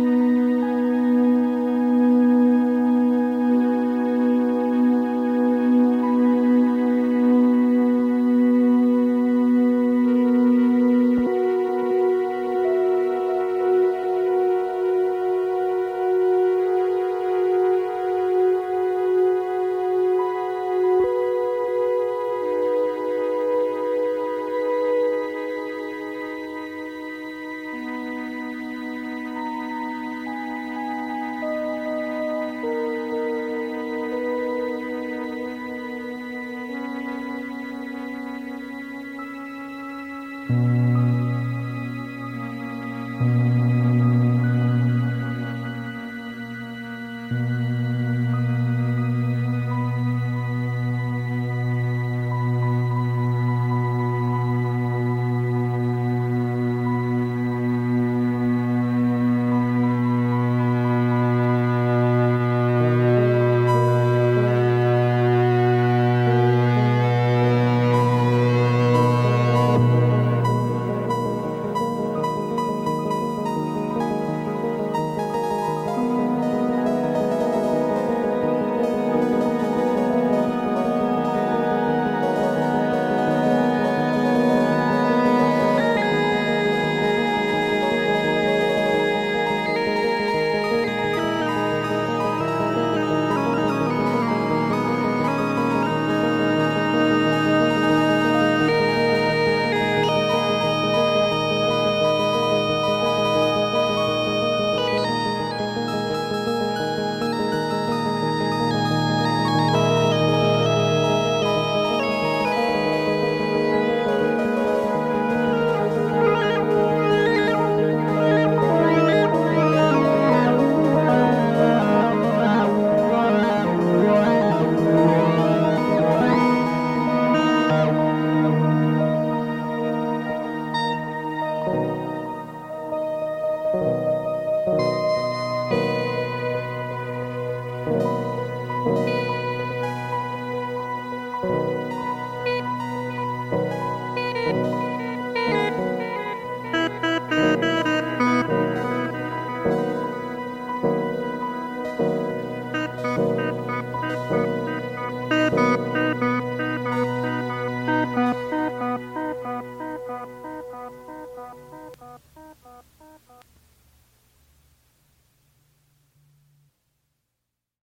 Música